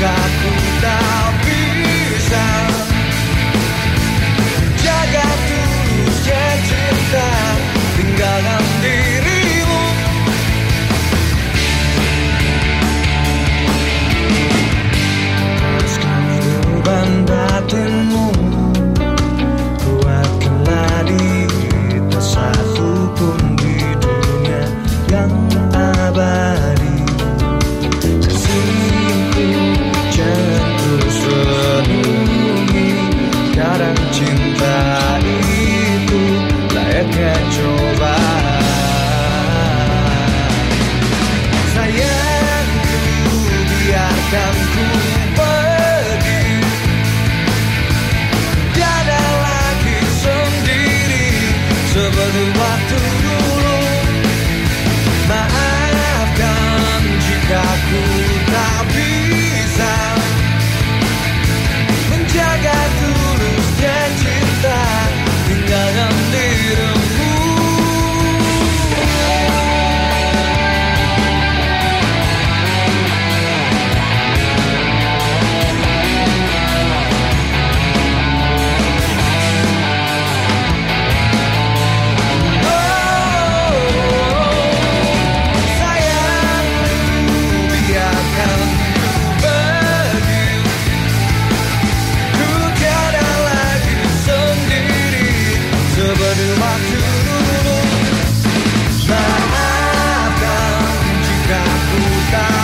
God. time